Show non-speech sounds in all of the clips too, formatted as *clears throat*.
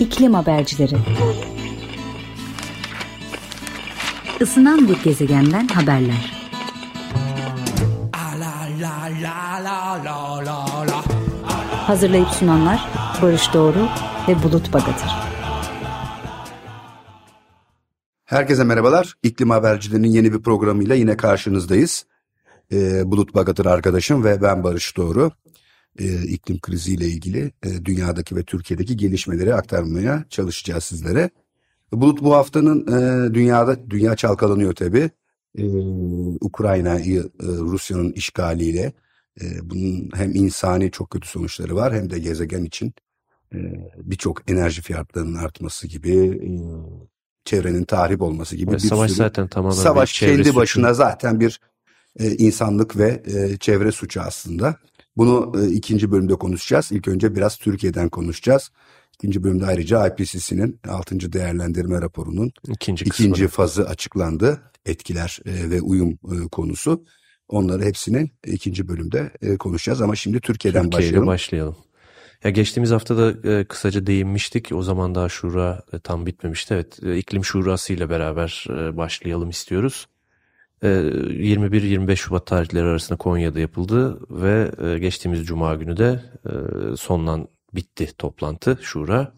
İklim Habercileri Isınan bir gezegenden haberler. Hazırlayıp sunanlar Barış Doğru ve Bulut Bagatır. Herkese merhabalar. İklim Habercilerinin yeni bir programıyla yine karşınızdayız. Ee, Bulut Bagatır arkadaşım ve ben Barış Doğru. Ee, iklim kriziyle ilgili e, dünyadaki ve Türkiye'deki gelişmeleri aktarmaya çalışacağız sizlere. Bulut bu haftanın e, dünyada dünya çalkalanıyor tabii. E, Ukrayna'yı e, Rusya'nın işgaliyle e, bunun hem insani çok kötü sonuçları var hem de gezegen için e, birçok enerji fiyatlarının artması gibi e, çevrenin tahrip olması gibi Ve bir savaş sürü zaten tamamen savaş kendi suçu. başına zaten bir e, insanlık ve e, çevre suçu aslında. Bunu e, ikinci bölümde konuşacağız. İlk önce biraz Türkiye'den konuşacağız. İkinci bölümde ayrıca IPCC'nin 6. değerlendirme raporunun ikinci ikinci fazı açıklandı. Etkiler e, ve uyum e, konusu. Onları hepsini ikinci bölümde e, konuşacağız ama şimdi Türkiye'den Türkiye ile başlayalım. başlayalım. Ya geçtiğimiz hafta da e, kısaca değinmiştik. O zaman daha şura e, tam bitmemişti. Evet, e, iklim şurası ile beraber e, başlayalım istiyoruz. E, 21-25 Şubat tarihleri arasında Konya'da yapıldı ve e, geçtiğimiz Cuma günü de e, sonlan bitti toplantı şura.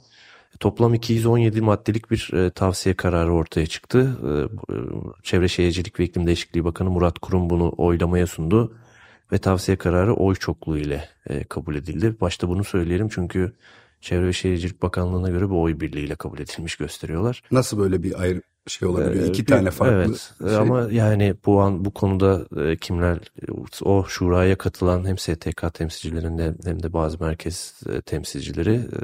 Toplam 217 maddelik bir e, tavsiye kararı ortaya çıktı. Çevre Şehircilik ve İklim Değişikliği Bakanı Murat Kurum bunu oylamaya sundu ve tavsiye kararı oy çokluğu ile kabul edildi. Başta bunu söyleyelim çünkü Çevre ve Şehircilik Bakanlığı'na göre bu oy birliğiyle kabul edilmiş gösteriyor. Nasıl böyle bir ayrı şey olabiliyor? Ee, İki bir- tane farklı Evet şey. ama yani bu an bu konuda e, kimler o şuraya katılan hem STK temsilcilerinde hem de bazı merkez e, temsilcileri e,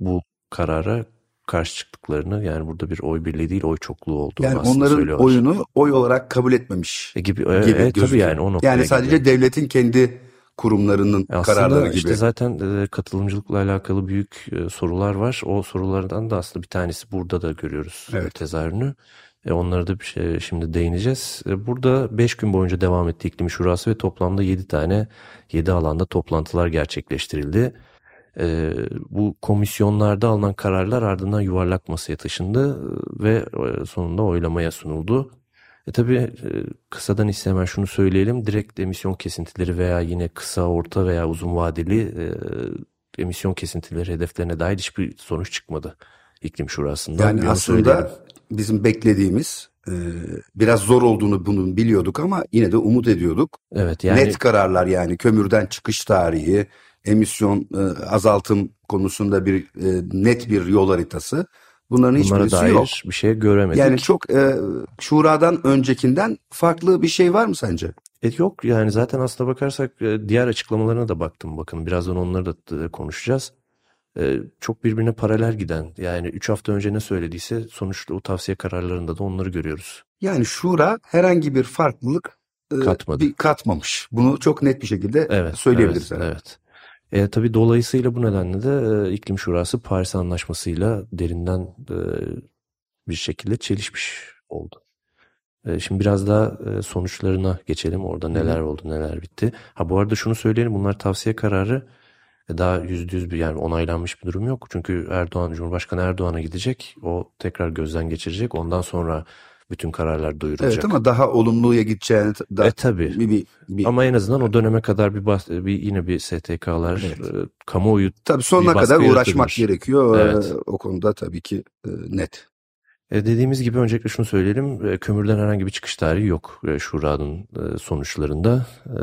bu karara karşı çıktıklarını yani burada bir oy birliği değil oy çokluğu olduğunu yani aslında onların söylüyorlar. oyunu oy olarak kabul etmemiş. E, gibi, gibi e, tabii yani o Yani sadece gidiyor. devletin kendi kurumlarının Aslında kararları gibi. işte zaten e, katılımcılıkla alakalı büyük e, sorular var. O sorulardan da aslında bir tanesi burada da görüyoruz e, Evet. tezahürünü. E, onlara da bir şey, şimdi değineceğiz. E, burada 5 gün boyunca devam etti iklim şurası ve toplamda 7 tane 7 alanda toplantılar gerçekleştirildi. E, bu komisyonlarda alınan kararlar ardından yuvarlak masaya taşındı e, ve e, sonunda oylamaya sunuldu. E tabii e, kısadan ise hemen şunu söyleyelim. Direkt emisyon kesintileri veya yine kısa, orta veya uzun vadeli e, emisyon kesintileri hedeflerine dair hiçbir sonuç çıkmadı iklim şurasından. Yani Bir onu aslında söyleyelim. bizim beklediğimiz e, biraz zor olduğunu bunu biliyorduk ama yine de umut ediyorduk. evet yani Net kararlar yani kömürden çıkış tarihi, emisyon e, azaltım konusunda bir e, net bir yol haritası. Bunların bunlara hiçbirisi dair yok. bir şey göremedik. Yani çok e, şuradan öncekinden farklı bir şey var mı sence? E, yok yani zaten aslına bakarsak e, diğer açıklamalarına da baktım bakın birazdan onları da e, konuşacağız. E, çok birbirine paralel giden yani 3 hafta önce ne söylediyse sonuçta o tavsiye kararlarında da onları görüyoruz. Yani şura herhangi bir farklılık e, Katmadı. bir katmamış. Bunu çok net bir şekilde Evet, söyleyebiliriz. evet, herhalde. evet. E, tabii dolayısıyla bu nedenle de e, iklim şurası Paris Anlaşması'yla derinden e, bir şekilde çelişmiş oldu. E, şimdi biraz daha e, sonuçlarına geçelim. Orada neler oldu, neler bitti. Ha bu arada şunu söyleyelim. Bunlar tavsiye kararı. E, daha yüzde yüz bir yani onaylanmış bir durum yok. Çünkü Erdoğan, Cumhurbaşkanı Erdoğan'a gidecek. O tekrar gözden geçirecek. Ondan sonra bütün kararlar duyurulacak. Evet ama daha olumluya gideceğini da E tabii. bir, bir, bir Ama en azından o döneme kadar bir, bahs- bir yine bir STK'lar, Evet. e, kamuoyu tabii sonuna kadar uğraşmak gerekiyor. Evet. O konuda tabii ki e, net. E, dediğimiz gibi öncelikle şunu söyleyelim. E, kömürden herhangi bir çıkış tarihi yok e, Şura'nın e, sonuçlarında. E,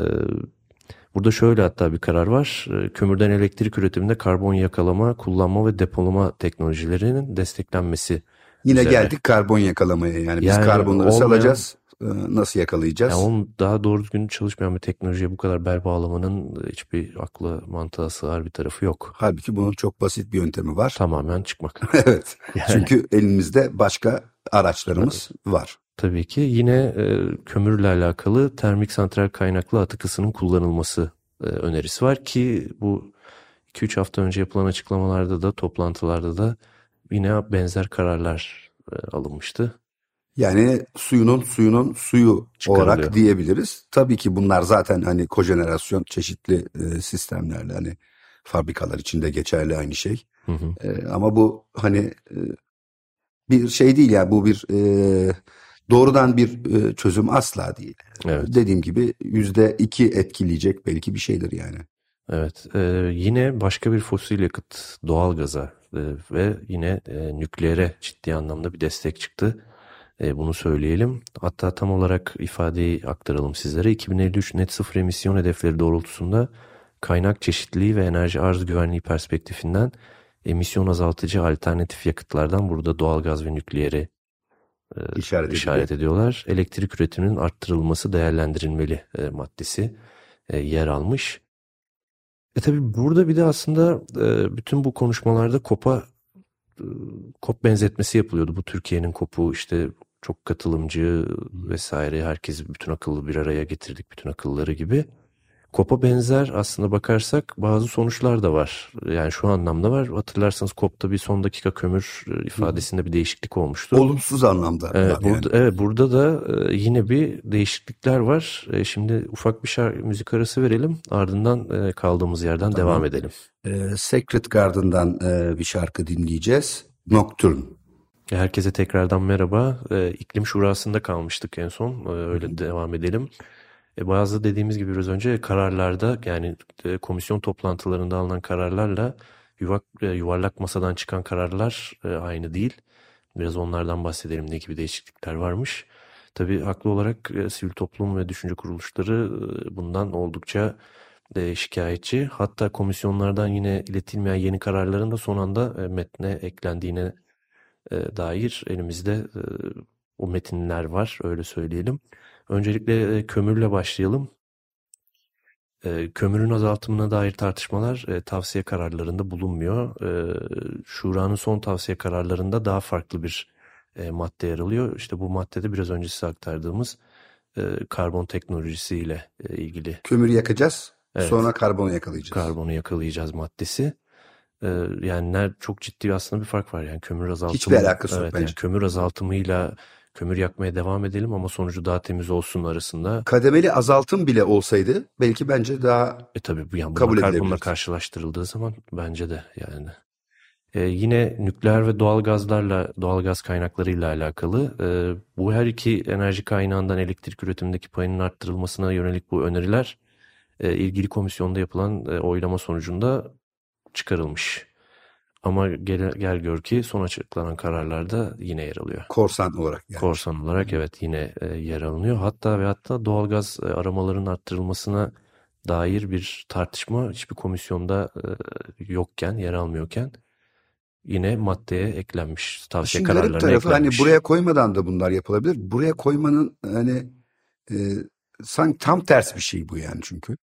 burada şöyle hatta bir karar var. E, kömürden elektrik üretiminde karbon yakalama, kullanma ve depolama teknolojilerinin desteklenmesi. Yine Üzerine. geldik karbon yakalamaya. Yani biz Yani karbonları olmayan- salacağız. e, Nasıl yakalayacağız? Yani onun daha doğru düzgün çalışmayan bir teknolojiye bu kadar bel bağlamanın hiçbir akla mantığa sığar bir tarafı yok. Halbuki bunun çok basit bir yöntemi var. *laughs* Tamamen çıkmak. evet. Yani. Çünkü elimizde başka araçlarımız var. Tabii ki yine e, kömürle alakalı termik santral kaynaklı atık ısının kullanılması e, önerisi var ki bu 2-3 hafta önce yapılan açıklamalarda da toplantılarda da yine benzer kararlar e, alınmıştı. Yani suyunun suyunun suyu olarak diyebiliriz. Tabii ki bunlar zaten hani kojenerasyon çeşitli e, sistemlerle hani fabrikalar içinde geçerli aynı şey. Hı hı. E, ama bu hani e, bir şey değil yani bu bir e, doğrudan bir e, çözüm asla değil. Evet. Dediğim gibi yüzde iki etkileyecek belki bir şeydir yani. Evet, e, yine başka bir fosil yakıt doğalgaza e, ve yine e, nükleere ciddi anlamda bir destek çıktı. E, bunu söyleyelim. Hatta tam olarak ifadeyi aktaralım sizlere. 2053 net sıfır emisyon hedefleri doğrultusunda kaynak çeşitliliği ve enerji arz güvenliği perspektifinden emisyon azaltıcı alternatif yakıtlardan burada doğalgaz ve nükleeri e, İşaret işaret ediyorlar. Elektrik üretiminin arttırılması değerlendirilmeli e, maddesi e, yer almış. E tabi burada bir de aslında e, bütün bu konuşmalarda kopa e, kop benzetmesi yapılıyordu. Bu Türkiye'nin kopu işte çok katılımcı vesaire herkesi bütün akıllı bir araya getirdik bütün akılları gibi. Kop'a benzer aslında bakarsak bazı sonuçlar da var. Yani şu anlamda var. Hatırlarsanız Kop'ta bir son dakika kömür e, ifadesinde bir değişiklik olmuştu. Olumsuz anlamda. Evet, yani. burada, evet burada da e, yine bir değişiklikler var. E, Şimdi ufak bir şarkı, müzik arası verelim. Ardından kaldığımız yerden Tamam. devam edelim. E, Sacred Garden'dan bir şarkı dinleyeceğiz. Nocturne. Herkese tekrardan merhaba. İklim Şurası'nda kalmıştık en son. Öyle devam edelim. E, bazı dediğimiz gibi biraz önce kararlarda yani e, komisyon toplantılarında alınan kararlarla yuvak, e, yuvarlak masadan çıkan kararlar e, aynı değil. Biraz onlardan bahsedelim ne gibi değişiklikler varmış. Tabii haklı olarak e, sivil toplum ve düşünce kuruluşları e, bundan oldukça e, şikayetçi. Hatta komisyonlardan yine iletilmeyen yeni kararların da son anda e, metne eklendiğine e, dair elimizde e, o metinler var öyle söyleyelim. Öncelikle e, kömürle başlayalım. E, kömürün azaltımına dair tartışmalar e, tavsiye kararlarında bulunmuyor. Şura'nın son tavsiye kararlarında daha farklı bir madde yer alıyor. İşte bu maddede biraz önce size aktardığımız karbon teknolojisiyle ilgili Kömürü yakacağız. Evet. Sonra karbonu yakalayacağız. karbonu yakalayacağız maddesi. Yani çok ciddi aslında bir fark var yani kömür azaltımı. Hiçbir alakası yok evet, yani bence. kömür azaltımıyla kömür yakmaya devam edelim ama sonucu daha temiz olsun arasında. Kademeli azaltım bile olsaydı belki bence daha E tabii bu yani Kabul bununla, bununla karşılaştırıldığı zaman bence de yani. Ee, yine nükleer ve doğal gazlarla, doğal gaz kaynaklarıyla alakalı e, bu her iki enerji kaynağından elektrik üretimindeki payının arttırılmasına yönelik bu öneriler e, ilgili komisyonda yapılan e, oylama sonucunda çıkarılmış. Ama gel, gel gör ki son açıklanan kararlarda yine yer alıyor. korsan olarak yani. Korsan olarak evet yine e, yer alınıyor. Hatta ve hatta doğalgaz e, aramaların arttırılmasına dair bir tartışma hiçbir komisyonda e, yokken, yer almıyorken yine maddeye eklenmiş. Tavsiye Şimdi kararlarına tarafı hani eklenmiş. buraya koymadan da bunlar yapılabilir. Buraya koymanın hani e, sanki tam ters bir şey bu yani çünkü.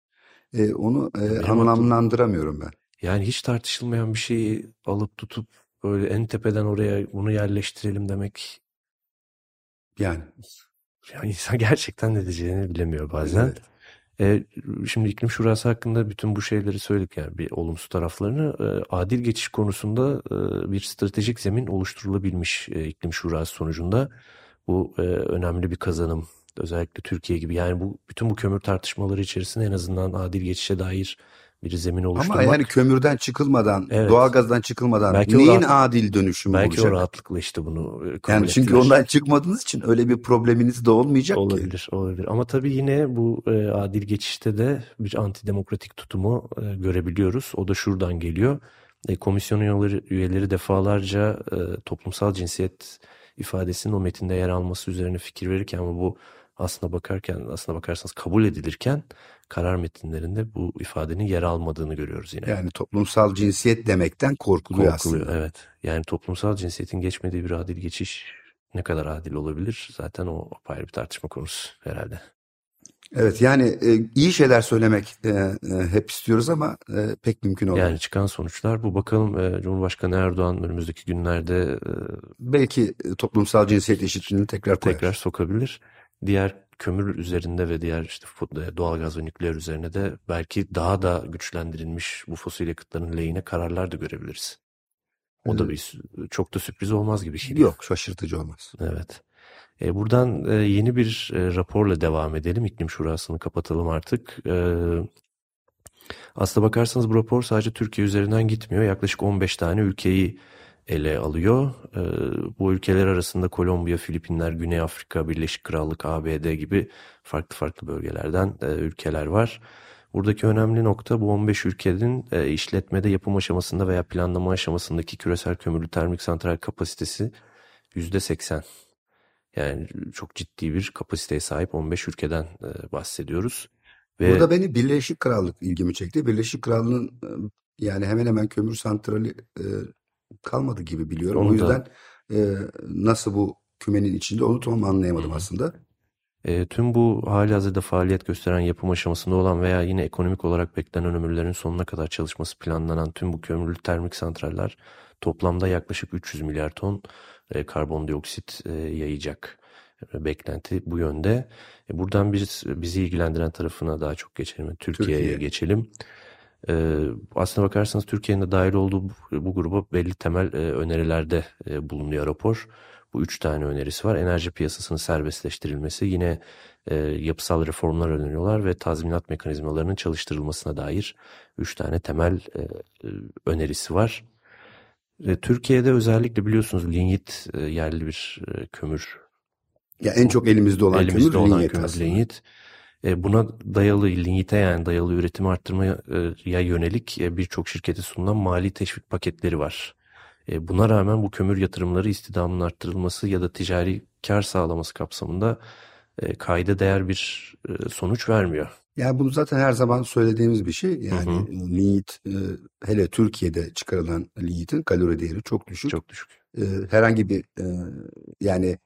E, onu e, Benim anlamlandıramıyorum ben. Yani hiç tartışılmayan bir şeyi alıp tutup böyle en tepeden oraya bunu yerleştirelim demek Yani yani insan *laughs* gerçekten ne diyeceğini bilemiyor bazen. evet. E, şimdi iklim şurası hakkında bütün bu şeyleri söyledik yani bir olumsuz taraflarını. E, adil geçiş konusunda e, bir stratejik zemin oluşturulabilmiş e, iklim şurası sonucunda. Bu e, önemli bir kazanım. Özellikle Türkiye gibi yani bu bütün bu kömür tartışmaları içerisinde en azından adil geçişe dair bir zemin Ama oluşturmak. yani kömürden çıkılmadan, Evet. doğalgazdan çıkılmadan Belki neyin rahat- adil dönüşümü Belki olacak? o rahatlıkla işte bunu e, Yani çünkü ettiler. ondan çıkmadığınız için öyle bir probleminiz de olmayacak ki. Olabilir, olabilir. Ama tabii yine bu e, adil geçişte de bir antidemokratik tutumu e, görebiliyoruz. O da şuradan geliyor. E, komisyon üyeleri, üyeleri defalarca e, toplumsal cinsiyet ifadesinin o metinde yer alması üzerine fikir verirken ama bu aslına bakarken, aslına bakarsanız kabul edilirken karar metinlerinde bu ifadenin yer almadığını görüyoruz yine. Yani toplumsal cinsiyet demekten korkuluyor, Korkuluyor, aslında. evet. Yani toplumsal cinsiyetin geçmediği bir adil geçiş ne kadar adil olabilir? Zaten o apayrı bir tartışma konusu herhalde. Evet yani e, iyi şeyler söylemek e, e, hep istiyoruz ama e, pek mümkün olmuyor. Yani çıkan sonuçlar bu. Bakalım e, Cumhurbaşkanı Erdoğan önümüzdeki günlerde e, Belki toplumsal cinsiyet eşitliğini tekrar koyar. tekrar sokabilir. Diğer kömür üzerinde ve diğer işte doğalgaz ve nükleer üzerine de belki daha da güçlendirilmiş bu fosil yakıtların lehine kararlar da görebiliriz. O da bir çok da sürpriz olmaz gibi geliyor. Yok şaşırtıcı olmaz. Evet. E, buradan e, yeni bir e, raporla devam edelim. İklim Şurası'nı kapatalım artık. E, Aslına bakarsanız bu rapor sadece Türkiye üzerinden gitmiyor. Yaklaşık 15 tane ülkeyi ele alıyor. Ee, bu ülkeler arasında Kolombiya, Filipinler, Güney Afrika, Birleşik Krallık, ABD gibi farklı farklı bölgelerden e, ülkeler var. Buradaki önemli nokta bu 15 ülkenin e, işletmede yapım aşamasında veya planlama aşamasındaki küresel kömürlü termik santral kapasitesi %80. Yani çok ciddi bir kapasiteye sahip 15 ülkeden e, bahsediyoruz. Ve Burada beni Birleşik Krallık ilgimi çekti. Birleşik Krallığın e, yani hemen hemen kömür santrali e, kalmadı gibi biliyorum. Onu o yüzden e, nasıl bu kümenin içinde onu tam anlayamadım aslında. E, tüm bu hali hazırda faaliyet gösteren yapım aşamasında olan veya yine ekonomik olarak beklenen ömürlerin sonuna kadar çalışması planlanan tüm bu kömürlü termik santraller toplamda yaklaşık 300 milyar ton e, karbondioksit e, yayacak. Beklenti bu yönde. E, buradan biz bizi ilgilendiren tarafına daha çok geçelim. Türkiye'ye Türkiye. geçelim. E, aslına bakarsanız Türkiye'nin de dahil olduğu bu, bu gruba belli temel e, önerilerde e, bulunuyor rapor. Bu üç tane önerisi var. Enerji piyasasının serbestleştirilmesi, yine e, yapısal reformlar öneriyorlar ve tazminat mekanizmalarının çalıştırılmasına dair üç tane temel e, e önerisi var. E, Türkiye'de özellikle biliyorsunuz linyit e, yerli bir e, kömür. Ya en çok elimizde olan elimizde kömür olan linyit kömür, aslında. E, buna dayalı linyite yani dayalı üretim arttırmaya yönelik birçok şirkete sunulan mali teşvik paketleri var. Buna rağmen bu kömür yatırımları istidamın arttırılması ya da ticari kar sağlaması kapsamında kayda değer bir sonuç vermiyor. Yani bunu zaten her zaman söylediğimiz bir şey. Yani hı hı. linyit hele Türkiye'de çıkarılan linyitin kalori değeri çok düşük. Çok düşük. Herhangi bir yani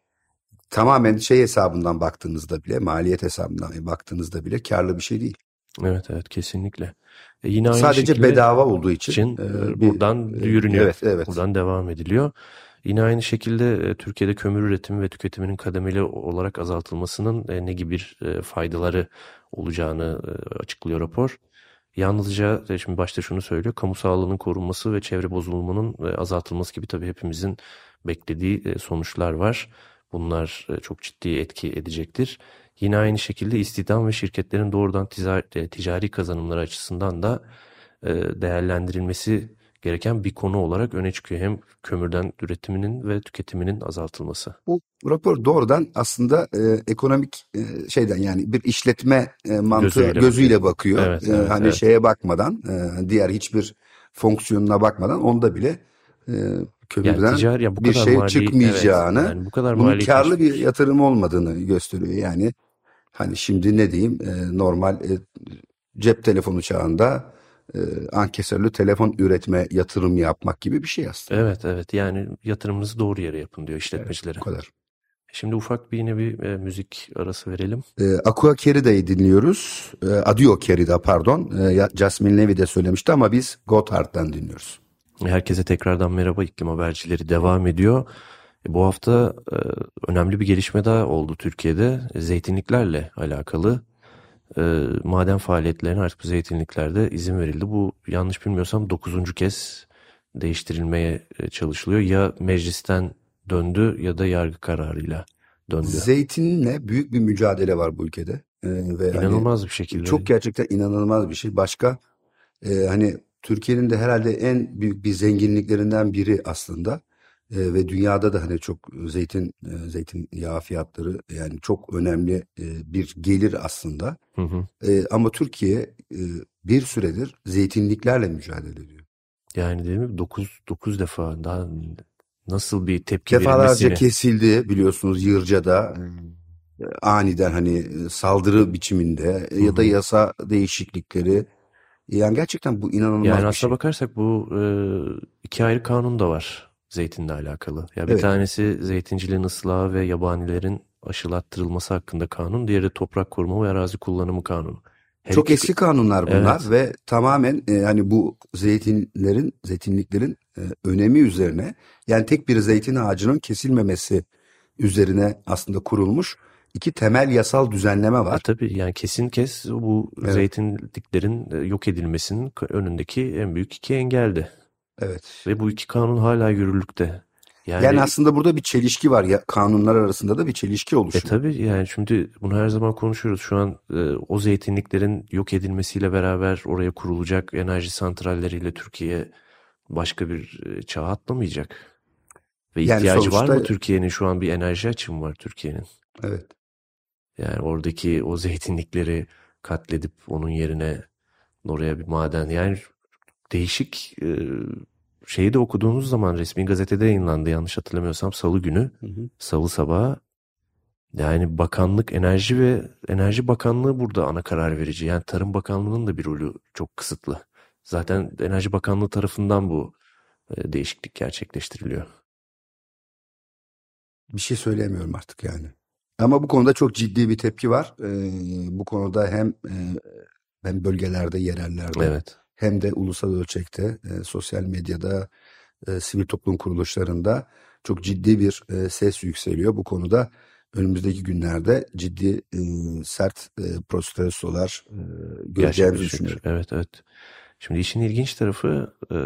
tamamen şey hesabından baktığınızda bile maliyet hesabından baktığınızda bile karlı bir şey değil. Evet evet kesinlikle. E yine aynı Sadece bedava olduğu için, için e, buradan bir, yürünüyor. Evet, evet. Buradan devam ediliyor. Yine aynı şekilde e, Türkiye'de kömür üretimi ve tüketiminin kademeli olarak azaltılmasının e, ne gibi bir e, faydaları olacağını açıklıyor rapor. Yalnızca şimdi başta şunu söylüyor. Kamu sağlığının korunması ve çevre bozulmanın azaltılması gibi tabii hepimizin beklediği sonuçlar var. Bunlar çok ciddi etki edecektir. Yine aynı şekilde istihdam ve şirketlerin doğrudan ticari, ticari kazanımları açısından da değerlendirilmesi gereken bir konu olarak öne çıkıyor. Hem kömürden üretiminin ve tüketiminin azaltılması. Bu rapor doğrudan aslında e, ekonomik e, şeyden yani bir işletme e, mantığı gözüyle, gözüyle bakıyor. Evet, e, evet, hani evet. şeye bakmadan, e, diğer hiçbir fonksiyonuna bakmadan onda bile e, kömürden yani ticari, ya bu bir kadar şey mali, çıkmayacağını, evet, yani bu kadar bunun karlı bir yatırım olmadığını gösteriyor. Yani hani şimdi ne diyeyim e, normal e, cep telefonu çağında e, ankesörlü telefon üretme yatırım yapmak gibi bir şey aslında. Evet evet yani yatırımınızı doğru yere yapın diyor işletmecilere. Evet, bu kadar. Şimdi ufak bir yine bir e, müzik arası verelim. E, Aqua Kerida'yı dinliyoruz. E, Adio Kerida pardon. E, Jasmine Levy de söylemişti ama biz Gotthard'dan dinliyoruz. Herkese tekrardan merhaba iklim habercileri devam ediyor. E, bu hafta e, önemli bir gelişme daha oldu Türkiye'de. Zeytinliklerle alakalı e, maden faaliyetlerine artık zeytinliklerde izin verildi. Bu yanlış bilmiyorsam dokuzuncu kez değiştirilmeye e, çalışılıyor. Ya meclisten döndü ya da yargı kararıyla döndü. Zeytinle büyük bir mücadele var bu ülkede. Ee, ve hani İnanılmaz hani, bir şekilde. Çok gerçekten inanılmaz bir şey. Başka e, hani Türkiye'nin de herhalde en büyük bir zenginliklerinden biri aslında. E, ve dünyada da hani çok zeytin e, zeytin yağı fiyatları yani çok önemli e, bir gelir aslında. Hı hı. E, ama Türkiye e, bir süredir zeytinliklerle mücadele ediyor. Yani değil mi? 9 9 defa daha nasıl bir tepki Defalarca verilmesini... kesildi biliyorsunuz Yırca'da. Hmm. Aniden hani saldırı biçiminde Hı-hı. ya da yasa değişiklikleri. Yani gerçekten bu inanılmaz yani bir şey. bakarsak bu e, iki ayrı kanun da var zeytinle alakalı. Ya bir evet. tanesi zeytinciliğin ıslahı ve yabanilerin aşılattırılması hakkında kanun, diğeri toprak koruma ve arazi kullanımı kanunu. Her Çok iki... eski kanunlar bunlar evet. ve tamamen e, hani bu zeytinlerin, zeytinliklerin e, önemi üzerine yani tek bir zeytin ağacının kesilmemesi üzerine aslında kurulmuş iki temel yasal düzenleme var. E, tabii yani kesin kes bu evet. zeytinliklerin e, yok edilmesinin önündeki en büyük iki engeldi. Evet. Ve bu iki kanun hala yürürlükte. Yani, yani aslında burada bir çelişki var ya kanunlar arasında da bir çelişki oluşuyor. E tabii yani şimdi bunu her zaman konuşuyoruz. Şu an e, o zeytinliklerin yok edilmesiyle beraber oraya kurulacak enerji santralleriyle Türkiye başka bir e, çağ atlamayacak. Ve yani ihtiyacı sonuçta... var mı Türkiye'nin şu an bir enerji açımı var Türkiye'nin. Evet. Yani oradaki o zeytinlikleri katledip onun yerine oraya bir maden yani değişik e, şeyi de okuduğunuz zaman resmi gazetede yayınlandı yanlış hatırlamıyorsam salı günü. Hı hı. Salı sabahı. Yani bakanlık enerji ve enerji bakanlığı burada ana karar verici. Yani tarım bakanlığının da bir rolü çok kısıtlı. Zaten enerji bakanlığı tarafından bu e, değişiklik gerçekleştiriliyor. Bir şey söyleyemiyorum artık yani. Ama bu konuda çok ciddi bir tepki var. Ee, bu konuda hem e, hem bölgelerde, yerellerde evet. hem de ulusal ölçekte e, sosyal medyada, e, sivil toplum kuruluşlarında çok ciddi bir e, ses yükseliyor. Bu konuda önümüzdeki günlerde ciddi e, sert e, protestolar e, göreceğimizi düşünüyorum. Evet evet. Şimdi işin ilginç tarafı e,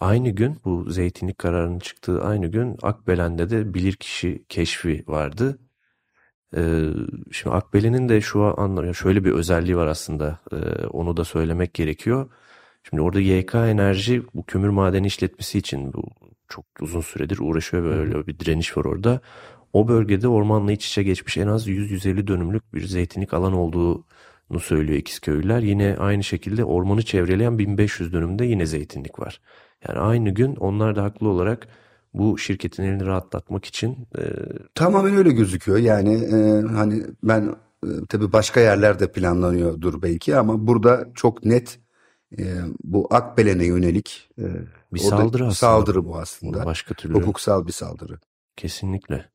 aynı gün bu zeytinlik kararının çıktığı aynı gün Akbelen'de de bilirkişi keşfi vardı. Ee, şimdi Akbele'nin de şu an şöyle bir özelliği var aslında. Ee, onu da söylemek gerekiyor. Şimdi orada YK Enerji bu kömür madeni işletmesi için bu çok uzun süredir uğraşıyor ve öyle bir direniş var orada. O bölgede ormanla iç içe geçmiş en az 100-150 dönümlük bir zeytinlik alan olduğunu söylüyor İkizköylüler. Yine aynı şekilde ormanı çevreleyen 1500 dönümde yine zeytinlik var. Yani aynı gün onlar da haklı olarak bu şirketin elini rahatlatmak için e... tamamen öyle gözüküyor. Yani e, hani ben e, tabii başka yerlerde planlanıyordur belki ama burada çok net e, bu Akbelen'e yönelik e, bir saldırı aslında. Saldırı bu aslında. Başka türlü. Hukuksal bir saldırı. Kesinlikle.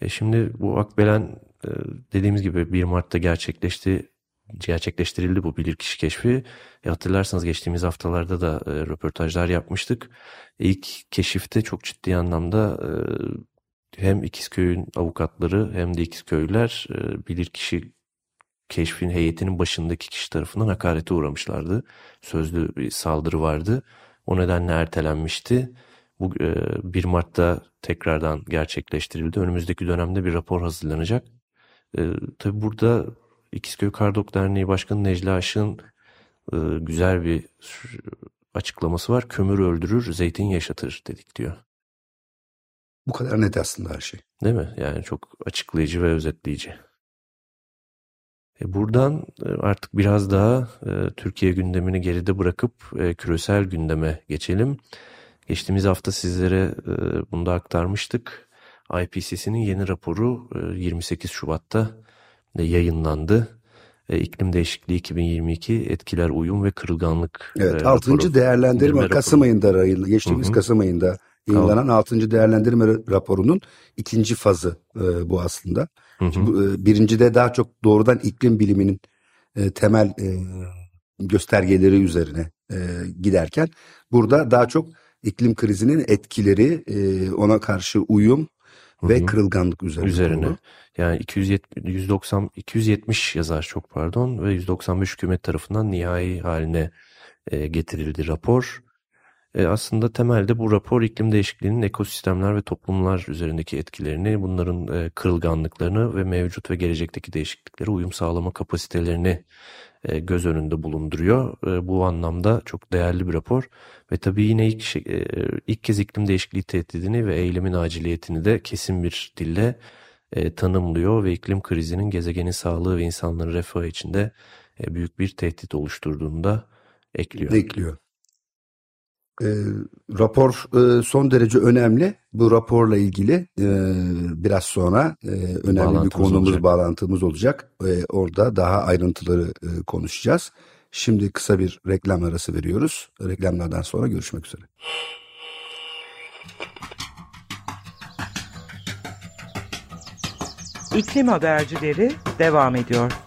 E şimdi bu Akbelen e, dediğimiz gibi 1 Mart'ta gerçekleşti gerçekleştirildi bu bilirkişi keşfi. E hatırlarsanız geçtiğimiz haftalarda da e, röportajlar yapmıştık. İlk keşifte çok ciddi anlamda e, hem İkizköy'ün avukatları hem de İkizköylüler e, bilirkişi keşfin heyetinin başındaki kişi tarafından hakarete uğramışlardı. Sözlü bir saldırı vardı. O nedenle ertelenmişti. Bu e, 1 Mart'ta tekrardan gerçekleştirildi. Önümüzdeki dönemde bir rapor hazırlanacak. E, tabii burada İkizköy Kardok Derneği Başkanı Necla Aşık'ın e, güzel bir açıklaması var. Kömür öldürür, zeytin yaşatır dedik diyor. Bu kadar net aslında her şey. Değil mi? Yani çok açıklayıcı ve özetleyici. E buradan e, artık biraz daha e, Türkiye gündemini geride bırakıp e, küresel gündeme geçelim. Geçtiğimiz hafta sizlere bunu da aktarmıştık. IPCC'nin yeni raporu e, 28 Şubat'ta yayınlandı. E, iklim değişikliği 2022 etkiler uyum ve kırılganlık. Evet e, 6. Raporu, değerlendirme Kasım ayında geçtiğimiz Hı-hı. Kasım ayında yayınlanan 6. değerlendirme raporunun ikinci fazı e, bu aslında. Hı hı. E, birincide daha çok doğrudan iklim biliminin e, temel e, göstergeleri üzerine e, giderken burada daha çok iklim krizinin etkileri, e, ona karşı uyum ve Hı-hı. kırılganlık üzerine. Üzerine. Yani 270, 190, 270 yazar çok pardon ve 195 hükümet tarafından nihai haline e, getirildi rapor. E, aslında temelde bu rapor iklim değişikliğinin ekosistemler ve toplumlar üzerindeki etkilerini, bunların e, kırılganlıklarını ve mevcut ve gelecekteki değişikliklere uyum sağlama kapasitelerini e, göz önünde bulunduruyor. Bu anlamda çok değerli bir rapor ve tabii yine ilk, şey, ilk kez iklim değişikliği tehdidini ve eylemin aciliyetini de kesin bir dille tanımlıyor ve iklim krizinin gezegenin sağlığı ve insanların refahı içinde e, büyük bir tehdit oluşturduğunu da ekliyor. Ekliyor. E, rapor e, son derece önemli. Bu raporla ilgili e, biraz sonra e, önemli bir konumuz, olacak. bağlantımız olacak. E, orada daha ayrıntıları e, konuşacağız. Şimdi kısa bir reklam arası veriyoruz. Reklamlardan sonra görüşmek üzere. İklim habercileri devam ediyor.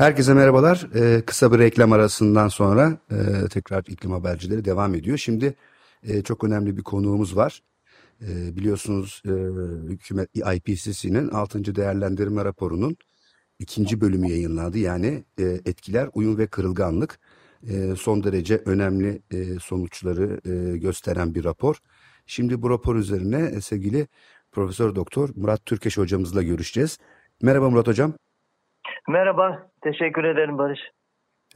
Herkese merhabalar. Ee, kısa bir reklam arasından sonra e, tekrar iklim habercileri devam ediyor. Şimdi e, çok önemli bir konuğumuz var. E, biliyorsunuz e, hükümet IPCC'nin 6. değerlendirme raporunun ikinci bölümü yayınlandı. Yani e, etkiler, uyum ve kırılganlık. e, son derece önemli e, sonuçları e, gösteren bir rapor. Şimdi bu rapor üzerine e, sevgili Profesör Doktor Murat Türkeş hocamızla görüşeceğiz. Merhaba Murat hocam. Merhaba, teşekkür ederim Barış.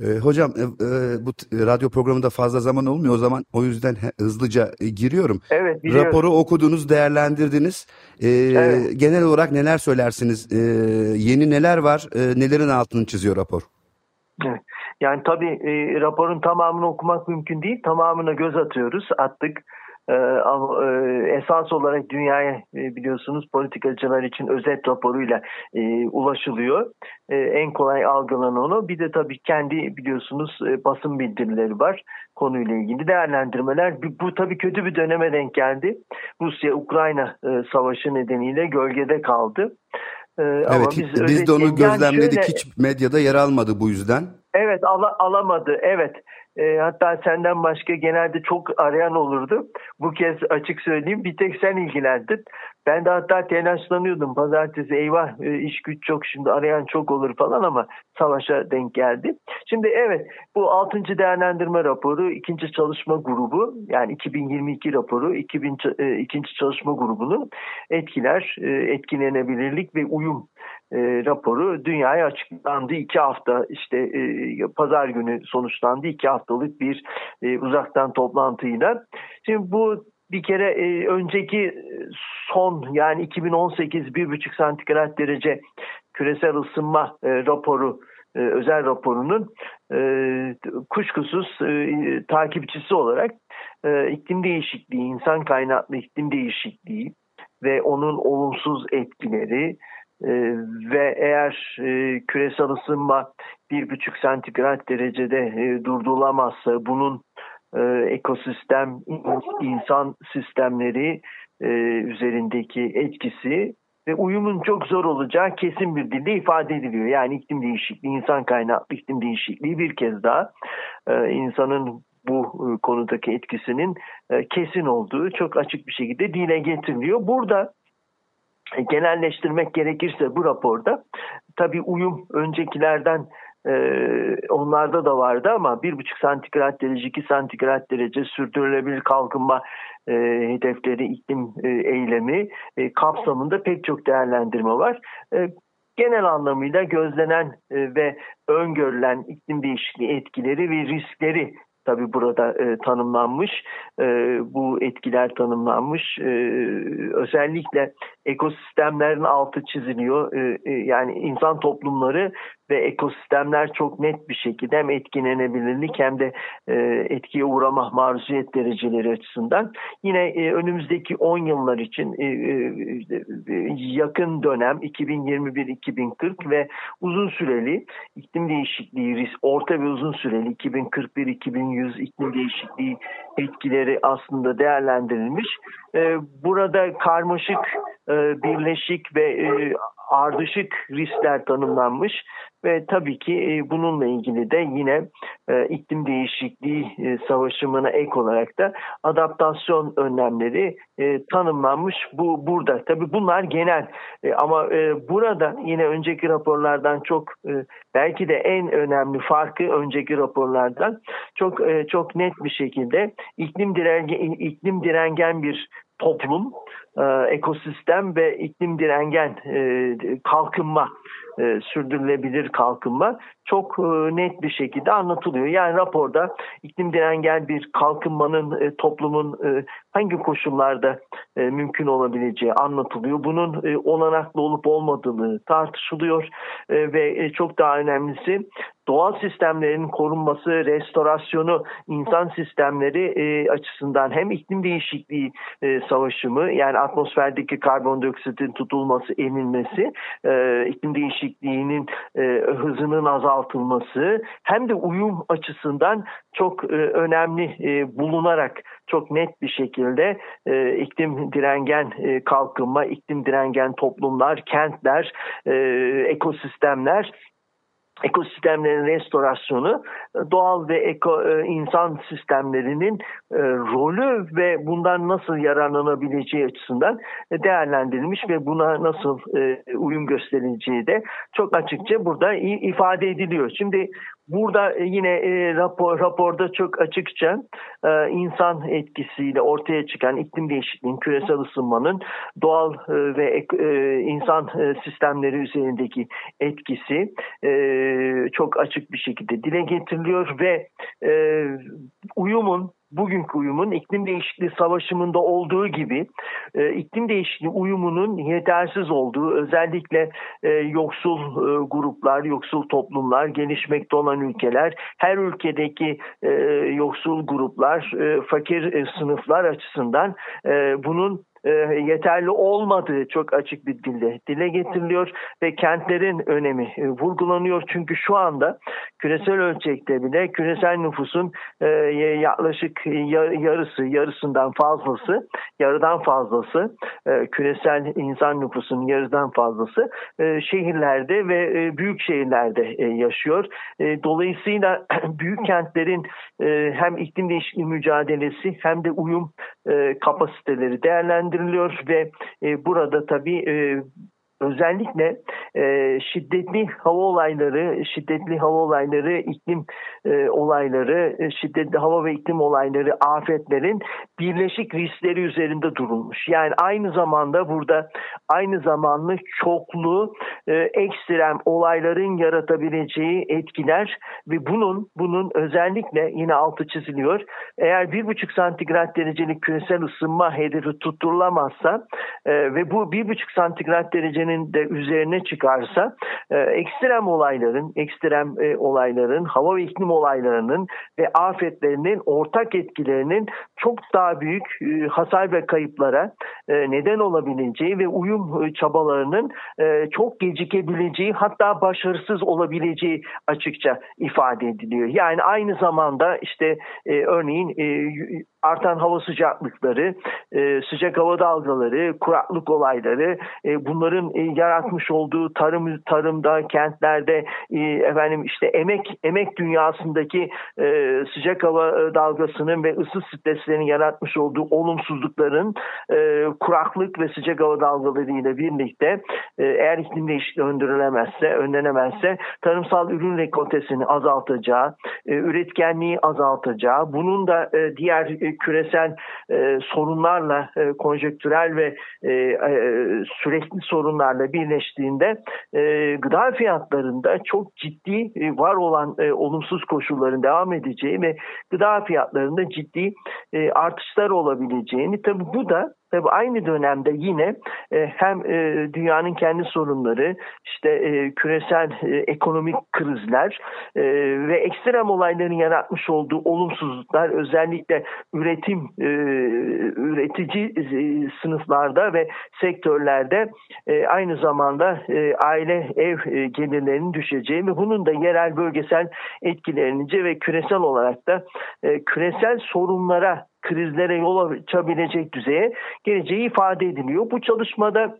Ee, hocam e, e, bu radyo programında fazla zaman olmuyor o zaman o yüzden hızlıca e, giriyorum. Evet biliyorum. Raporu okudunuz, değerlendirdiniz. Ee, evet. Genel olarak neler söylersiniz? Ee, yeni neler var? Ee, nelerin altını çiziyor rapor? Evet. Yani tabii e, raporun tamamını okumak mümkün değil. Tamamına göz atıyoruz, attık. Ee, ama e, esas olarak dünyaya e, biliyorsunuz politikacılar için özet raporuyla e, ulaşılıyor. En kolay algılanan onu. Bir de tabii kendi biliyorsunuz basın bildirileri var konuyla ilgili değerlendirmeler. Bu tabii kötü bir döneme denk geldi. Rusya-Ukrayna savaşı nedeniyle gölgede kaldı. Evet, Ama biz, biz de onu gözlemledik. Şöyle, Hiç medyada yer almadı bu yüzden. Evet, al alamadı. Evet. E, hatta senden başka genelde çok arayan olurdu. Bu kez açık söyleyeyim bir tek sen ilgilendin. Ben de hatta telaşlanıyordum. Pazartesi eyvah e, iş güç çok şimdi arayan çok olur falan ama savaşa denk geldi. Şimdi evet bu 6. değerlendirme raporu ikinci çalışma grubu yani 2022 raporu 2000, e, ikinci çalışma grubunun etkiler, e, etkilenebilirlik ve uyum e, raporu dünyaya açıklandı. iki hafta işte e, pazar günü sonuçlandı. iki haftalık bir e, uzaktan toplantıyla. Şimdi bu bir kere e, önceki son yani 2018 1,5 santigrat derece küresel ısınma e, raporu e, özel raporunun e, kuşkusuz e, takipçisi olarak e, iklim değişikliği, insan kaynaklı iklim değişikliği ve onun olumsuz etkileri, ee, ve eğer e, küresel ısınma bir buçuk santigrat derecede e, durdurulamazsa bunun e, ekosistem, insan sistemleri üzerindeki etkisi ve uyumun çok zor olacağı kesin bir dilde ifade ediliyor. Yani iklim değişikliği, insan kaynaklı iklim değişikliği bir kez daha insanın bu konudaki etkisinin kesin olduğu çok açık bir şekilde dile getiriliyor. Burada genelleştirmek gerekirse bu raporda tabii uyum öncekilerden e, onlarda da vardı ama 1,5 santigrat derece 2 santigrat derece sürdürülebilir kalkınma e, hedefleri iklim e, eylemi e, kapsamında pek çok değerlendirme var. E, genel anlamıyla gözlenen e, ve öngörülen iklim değişikliği etkileri ve riskleri tabii burada e, tanımlanmış. E, bu etkiler tanımlanmış. E, özellikle ekosistemlerin altı çiziliyor. E, e, yani insan toplumları ve ekosistemler çok net bir şekilde hem etkilenebilirlik hem de e, etkiye uğrama maruziyet dereceleri açısından yine e, önümüzdeki 10 yıllar için e, e, yakın dönem 2021-2040 ve uzun süreli iklim değişikliği risk orta ve uzun süreli 2041-2100 iklim değişikliği etkileri aslında değerlendirilmiş. E, burada karmaşık, e, birleşik ve e, ardışık riskler tanımlanmış ve tabii ki e, bununla ilgili de yine e, iklim değişikliği e, savaşımına ek olarak da adaptasyon önlemleri tanımlanmış bu burada. Tabii bunlar genel ama burada yine önceki raporlardan çok belki de en önemli farkı önceki raporlardan çok çok net bir şekilde iklim direngen iklim direngen bir toplum, ekosistem ve iklim direngen kalkınma e, sürdürülebilir kalkınma çok e, net bir şekilde anlatılıyor. Yani raporda iklim direngen bir kalkınmanın e, toplumun e, hangi koşullarda e, mümkün olabileceği anlatılıyor. Bunun e, olanaklı olup olmadığı tartışılıyor e, ve e, çok daha önemlisi doğal sistemlerin korunması, restorasyonu, insan sistemleri e, açısından hem iklim değişikliği e, savaşımı yani atmosferdeki karbondioksitin tutulması, emilmesi, e, iklim değişikliğinin e, hızının azaltılması hem de uyum açısından çok e, önemli e, bulunarak çok net bir şekilde e, iklim direngen e, kalkınma, iklim direngen toplumlar, kentler, e, ekosistemler ekosistemlerin restorasyonu doğal ve eko, e, insan sistemlerinin e, rolü ve bundan nasıl yararlanabileceği açısından değerlendirilmiş ve buna nasıl e, uyum gösterileceği de çok açıkça burada ifade ediliyor. Şimdi Burada e, yine e, rapor, raporda çok açıkça e, insan etkisiyle ortaya çıkan iklim değişikliğinin, küresel ısınmanın doğal e, ve e, insan e, sistemleri üzerindeki etkisi e, çok açık bir şekilde dile getiriliyor ve e, uyumun bugünkü uyumun iklim değişikliği savaşımında olduğu gibi e, iklim değişikliği uyumunun yetersiz olduğu özellikle e, yoksul e, gruplar, yoksul toplumlar, gelişmekte olan ülkeler, her ülkedeki e, yoksul gruplar, e, fakir e, sınıflar açısından e, bunun e, yeterli olmadığı çok açık bir dille dile getiriliyor ve kentlerin önemi e, vurgulanıyor. Çünkü şu anda küresel ölçekte bile küresel nüfusun e, yaklaşık yarısı, yarısından fazlası, yarıdan fazlası küresel insan nüfusunun yarıdan fazlası şehirlerde ve büyük şehirlerde yaşıyor. Dolayısıyla *clears throat* büyük kentlerin hem iklim değişikliği mücadelesi hem de uyum kapasiteleri değerlendiriliyor değerlendiriliyor ve e, burada tabii e, özellikle e, şiddetli hava olayları, şiddetli hava olayları, iklim e, olayları, e, şiddetli hava ve iklim olayları, afetlerin birleşik riskleri üzerinde durulmuş. Yani aynı zamanda burada aynı zamanlı çoklu e, ekstrem olayların yaratabileceği etkiler ve bunun bunun özellikle yine altı çiziliyor. Eğer bir buçuk santigrat derecelik küresel ısınma hedefi tutturulamazsa e, ve bu bir buçuk santigrat derecenin de üzerine çıkarsa e, ekstrem olayların, ekstrem e, olayların, hava ve iklim olaylarının ve afetlerinin ortak etkilerinin çok daha büyük e, hasar ve kayıplara e, neden olabileceği ve uyum e, çabalarının e, çok gecikebileceği hatta başarısız olabileceği açıkça ifade ediliyor. Yani aynı zamanda işte e, örneğin e, artan hava sıcaklıkları, e, sıcak hava dalgaları, kuraklık olayları, e, bunların e, yaratmış olduğu tarım tarımda, kentlerde, e, efendim işte emek emek dünyasındaki sıcak hava dalgasının ve ısı streslerinin yaratmış olduğu olumsuzlukların kuraklık ve sıcak hava dalgaları ile birlikte eğer iklim değişikliği öndürülemezse, önlenemezse tarımsal ürün rekoltesini azaltacağı, üretkenliği azaltacağı, bunun da diğer küresel e, sorunlarla e, konjektürel ve e, e, sürekli sorunlarla birleştiğinde e, gıda fiyatlarında çok ciddi e, var olan e, olumsuz koşulların devam edeceği ve gıda fiyatlarında ciddi e, artışlar olabileceğini tabi bu da Tabi aynı dönemde yine e, hem e, dünyanın kendi sorunları, işte e, küresel e, ekonomik krizler e, ve ekstrem olayların yaratmış olduğu olumsuzluklar özellikle üretim e, üretici e, sınıflarda ve sektörlerde e, aynı zamanda e, aile ev e, gelirlerinin düşeceği ve bunun da yerel bölgesel etkilerini ve küresel olarak da e, küresel sorunlara krizlere yol açabilecek düzeye geleceği ifade ediliyor. Bu çalışmada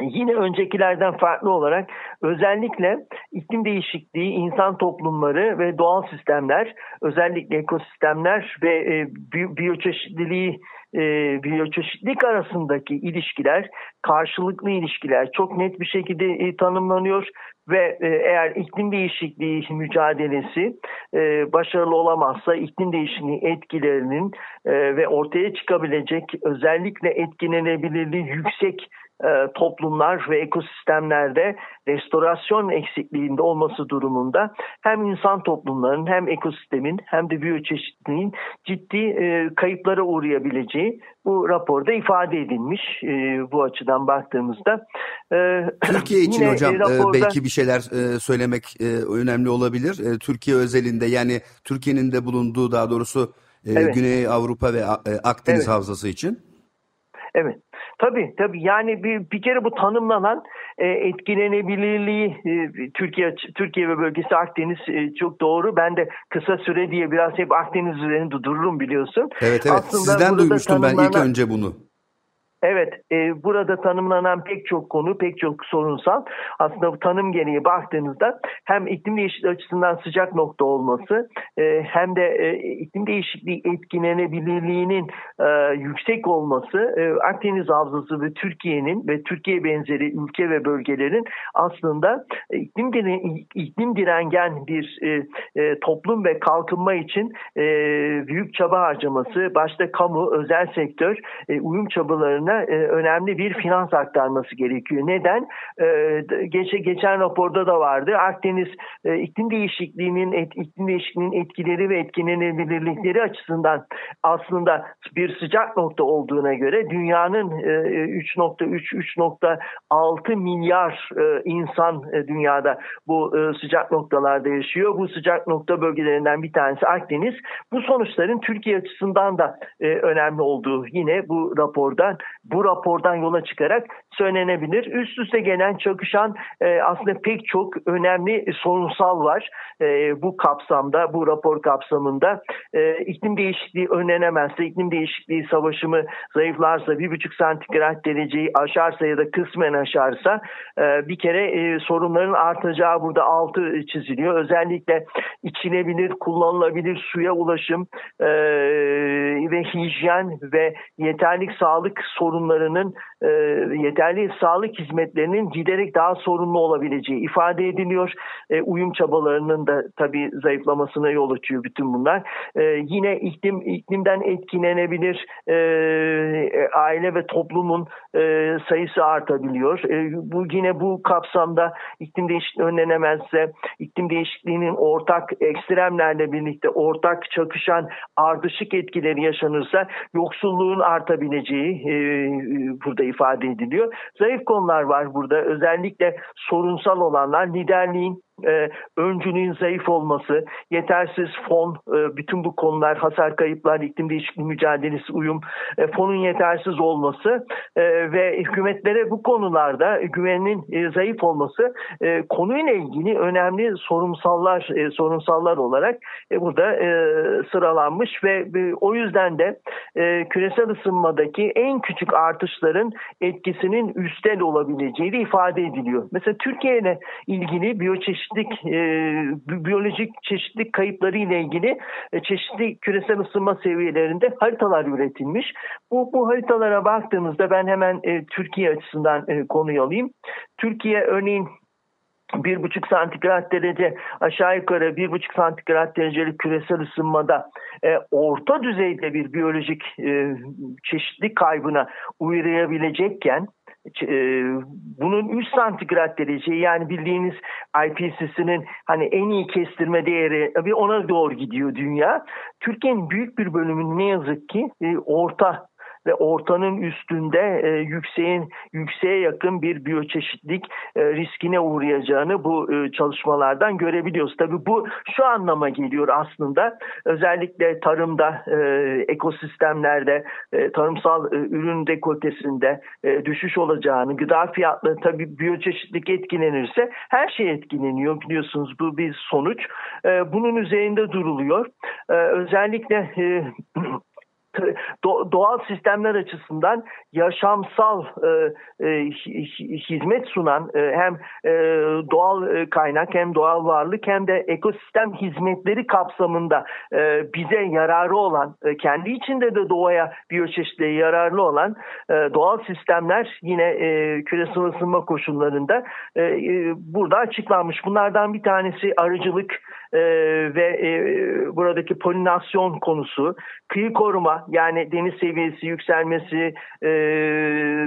Yine öncekilerden farklı olarak özellikle iklim değişikliği, insan toplumları ve doğal sistemler, özellikle ekosistemler ve e, biyoçeşitliliği e, biyoçeşitlilik arasındaki ilişkiler, karşılıklı ilişkiler çok net bir şekilde e, tanımlanıyor ve e, eğer iklim değişikliği mücadelesi e, başarılı olamazsa iklim değişikliği etkilerinin e, ve ortaya çıkabilecek özellikle etkilenebilirliği yüksek e, toplumlar ve ekosistemlerde restorasyon eksikliğinde olması durumunda hem insan toplumlarının hem ekosistemin hem de biyoçeşitliliğin ciddi e, kayıplara uğrayabileceği bu raporda ifade edilmiş e, bu açıdan baktığımızda. *clears throat* Türkiye için yine, hocam raporda, belki bir şeyler söylemek önemli olabilir. Türkiye özelinde yani Türkiye'nin de bulunduğu daha doğrusu evet. Güney Avrupa ve Akdeniz evet. Havzası için. Evet. Tabii tabii yani bir, bir kere bu tanımlanan e, etkilenebilirliği e, Türkiye Türkiye ve bölgesi Akdeniz e, çok doğru. Ben de kısa süre diye biraz hep Akdeniz üzerinde dururum biliyorsun. Evet evet Aslında sizden duymuştum tanımlanan... ben ilk önce bunu. Evet, e, burada tanımlanan pek çok konu, pek çok sorunsal. Aslında bu tanım gereği baktığınızda hem iklim değişikliği açısından sıcak nokta olması, e, hem de e, iklim değişikliği etkilenebilirliğinin e, yüksek olması, e, Akdeniz Havzası ve Türkiye'nin ve Türkiye benzeri ülke ve bölgelerin aslında iklim, iklim direngen bir e, e, toplum ve kalkınma için e, büyük çaba harcaması, başta kamu, özel sektör e, uyum çabalarına e, önemli bir finans aktarması gerekiyor. Neden? E, geçe, geçen raporda da vardı. Akdeniz e, iklim değişikliğinin et, iklim değişikliğinin etkileri ve etkilenebilirlikleri açısından aslında bir sıcak nokta olduğuna göre dünyanın e, 3.3-3.6 milyar e, insan e, dünyada bu e, sıcak noktalarda yaşıyor. Bu sıcak nokta bölgelerinden bir tanesi Akdeniz. Bu sonuçların Türkiye açısından da e, önemli olduğu yine bu rapordan bu rapordan yola çıkarak söylenebilir. Üst üste gelen çakışan e, aslında pek çok önemli sorunsal var e, bu kapsamda, bu rapor kapsamında. E, iklim değişikliği önlenemezse, iklim değişikliği savaşımı zayıflarsa, bir buçuk santigrat dereceyi aşarsa ya da kısmen aşarsa e, bir kere e, sorunların artacağı burada altı çiziliyor. Özellikle içilebilir, kullanılabilir suya ulaşım e, ve hijyen ve yeterlik sağlık sorunlarının e, yeterli sağlık hizmetlerinin giderek daha sorunlu olabileceği ifade ediliyor. E, uyum çabalarının da tabii zayıflamasına yol açıyor bütün bunlar. E, yine iklim iklimden etkilenebilir e, aile ve toplumun e, sayısı artabiliyor. E, bu yine bu kapsamda iklim değişikliği önlenemezse iklim değişikliğinin ortak ekstremlerle birlikte ortak çakışan ardışık etkileri yaşanırsa yoksulluğun artabileceği e, burada ifade ediliyor. Zayıf konular var burada. Özellikle sorunsal olanlar liderliğin e, öncülüğün zayıf olması, yetersiz fon, e, bütün bu konular, hasar kayıplar, iklim değişikliği mücadelesi, uyum, e, fonun yetersiz olması ve hükümetlere bu konularda güvenin zayıf olması konuyla ilgili önemli sorunsallar e, sorunsallar olarak burada sıralanmış ve o yüzden de e, küresel ısınmadaki en küçük artışların etkisinin üstel olabileceği de ifade ediliyor. Mesela Türkiye ile ilgili biyoçeşitlilik çeşitlik e, biyolojik çeşitlik kayıpları ile ilgili e, çeşitli küresel ısınma seviyelerinde haritalar üretilmiş. Bu, bu haritalara baktığımızda ben hemen e, Türkiye açısından e, konuyu alayım. Türkiye örneğin bir buçuk santigrat derece aşağı yukarı bir buçuk santigrat derecelik küresel ısınmada e, orta düzeyde bir biyolojik e, çeşitlilik kaybına uğrayabilecekken bunun 3 santigrat derece yani bildiğiniz IPCC'nin hani en iyi kestirme değeri bir ona doğru gidiyor dünya. Türkiye'nin büyük bir bölümünün ne yazık ki e, orta ve ortanın üstünde e, yükseğin yükseğe yakın bir biyoçeşitlik e, riskine uğrayacağını bu e, çalışmalardan görebiliyoruz. Tabii bu şu anlama geliyor aslında özellikle tarımda, e, ekosistemlerde, e, tarımsal e, ürün dekoltesinde e, düşüş olacağını, gıda fiyatları tabii biyoçeşitlik etkilenirse her şey etkileniyor biliyorsunuz bu bir sonuç. E, bunun üzerinde duruluyor. E, özellikle e, *clears throat* doğal sistemler açısından yaşamsal e, e, hizmet sunan e, hem e, doğal e, kaynak hem doğal varlık hem de ekosistem hizmetleri kapsamında e, bize yararı olan e, kendi içinde de doğaya biyoçeşitliğe yararlı olan e, doğal sistemler yine e, küresel ısınma koşullarında e, e, burada açıklanmış. Bunlardan bir tanesi arıcılık e, ve e, buradaki polinasyon konusu, kıyı koruma yani deniz seviyesi yükselmesi, e,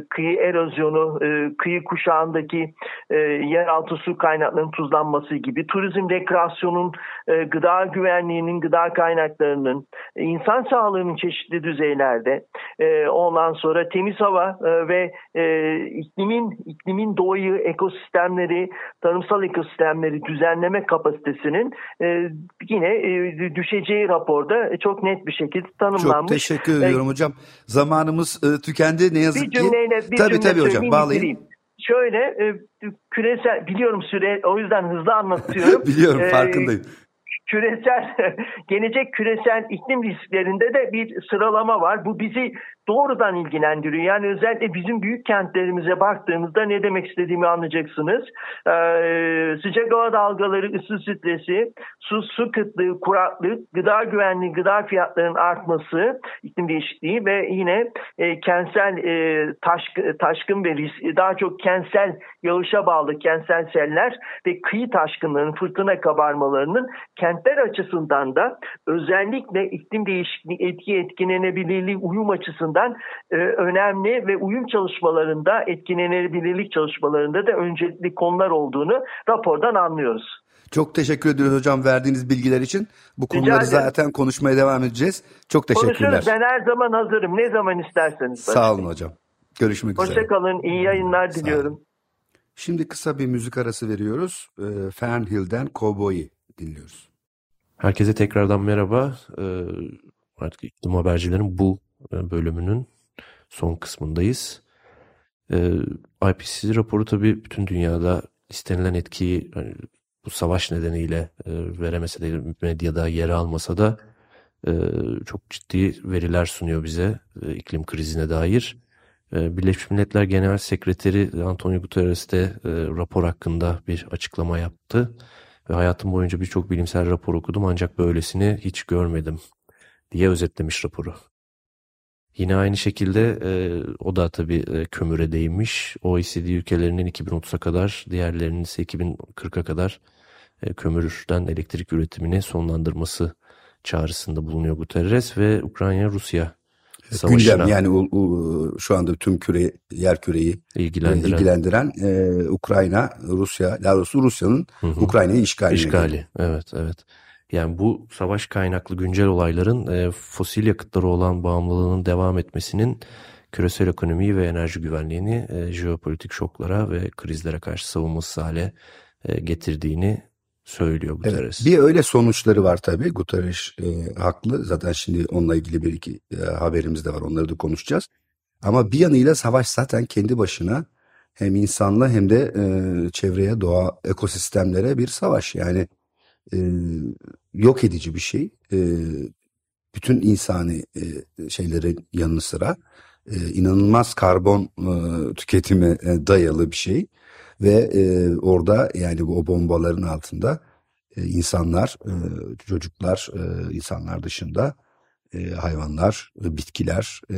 kıyı erozyonu, e, kıyı kuşağındaki e, yeraltı su kaynaklarının tuzlanması gibi turizm rekreasyonun, e, gıda güvenliğinin, gıda kaynaklarının, e, insan sağlığının çeşitli düzeylerde, e, ondan sonra temiz hava e, ve e, iklimin iklimin doğayı, ekosistemleri, tarımsal ekosistemleri düzenleme kapasitesinin e, yine e, düşeceği raporda çok net bir şekilde tanımlanmış. Çok teşekkür ediyorum e, hocam. Zamanımız e, tükendi ne yazık bir cümleyle, ki. Bir tabii tabii hocam bağlayın. Bitireyim. Şöyle e, küresel biliyorum süre o yüzden hızlı anlatıyorum. *laughs* biliyorum farkındayım küresel *laughs* gelecek küresel iklim risklerinde de bir sıralama var. Bu bizi doğrudan ilgilendiriyor. Yani özellikle bizim büyük kentlerimize baktığımızda ne demek istediğimi anlayacaksınız. Ee, sıcak hava dalgaları, ısı stresi, su, su kıtlığı, kuraklık, gıda güvenliği, gıda fiyatlarının artması, iklim değişikliği ve yine e, kentsel e, taşkın, taşkın ve risk, daha çok kentsel yağışa bağlı kentsel seller ve kıyı taşkınlarının, fırtına kabarmalarının kentler açısından da özellikle iklim değişikliği etki etkilenebilirliği uyum açısından e, önemli ve uyum çalışmalarında etkilenebilirlik çalışmalarında da öncelikli konular olduğunu rapordan anlıyoruz. Çok teşekkür ediyoruz hocam verdiğiniz bilgiler için. Bu konuları zaten konuşmaya devam edeceğiz. Çok teşekkürler. Konuşuruz. Ben her zaman hazırım. Ne zaman isterseniz. Sağ olun hocam. Görüşmek Hoşça üzere. Hoşçakalın. İyi yayınlar diliyorum. Şimdi kısa bir müzik arası veriyoruz. Ee, Fernhill'den Cowboy'i dinliyoruz. Herkese tekrardan merhaba. Ee, artık iklim habercilerin bu e, bölümünün son kısmındayız. Ee, IPCC raporu tabii bütün dünyada istenilen etkiyi hani bu savaş nedeniyle e, veremese de medyada yer almasa da e, çok ciddi veriler sunuyor bize iklim krizine dair. Birleşmiş Milletler Genel Sekreteri Antonio Guterres de rapor hakkında bir açıklama yaptı. Ve hayatım boyunca birçok bilimsel rapor okudum ancak böylesini hiç görmedim diye özetlemiş raporu. Yine aynı şekilde e, o da tabii e, kömüre değinmiş. OECD ülkelerinin 2030'a kadar, diğerlerinin ise 2040'a kadar e, kömürden elektrik üretimini sonlandırması çağrısında bulunuyor Guterres ve Ukrayna-Rusya savaşına Gündem yani o, o, şu anda tüm küre, yer küreyi ilgilendiren, ilgilendiren e, Ukrayna, Rusya, daha doğrusu Rusya'nın Ukrayna'yı işgali. İşgali, evet, evet. Yani bu savaş kaynaklı güncel olayların e, fosil yakıtlara olan bağımlılığının devam etmesinin küresel ekonomiyi ve enerji güvenliğini e, jeopolitik şoklara ve krizlere karşı savunması hale e, getirdiğini söylüyor Guterres. Evet, bir öyle sonuçları var tabii. Guterres e, haklı. Zaten şimdi onunla ilgili bir iki e, haberimiz de var. Onları da konuşacağız. Ama bir yanıyla savaş zaten kendi başına hem insanla hem de e, çevreye, doğa, ekosistemlere bir savaş. Yani e, yok edici bir şey. E, bütün insani e, şeylerin yanı sıra e, inanılmaz karbon e, tüketimi e, dayalı bir şey ve e, orada yani o bombaların altında e, insanlar, e, çocuklar, e, insanlar dışında e, hayvanlar, e, bitkiler, e,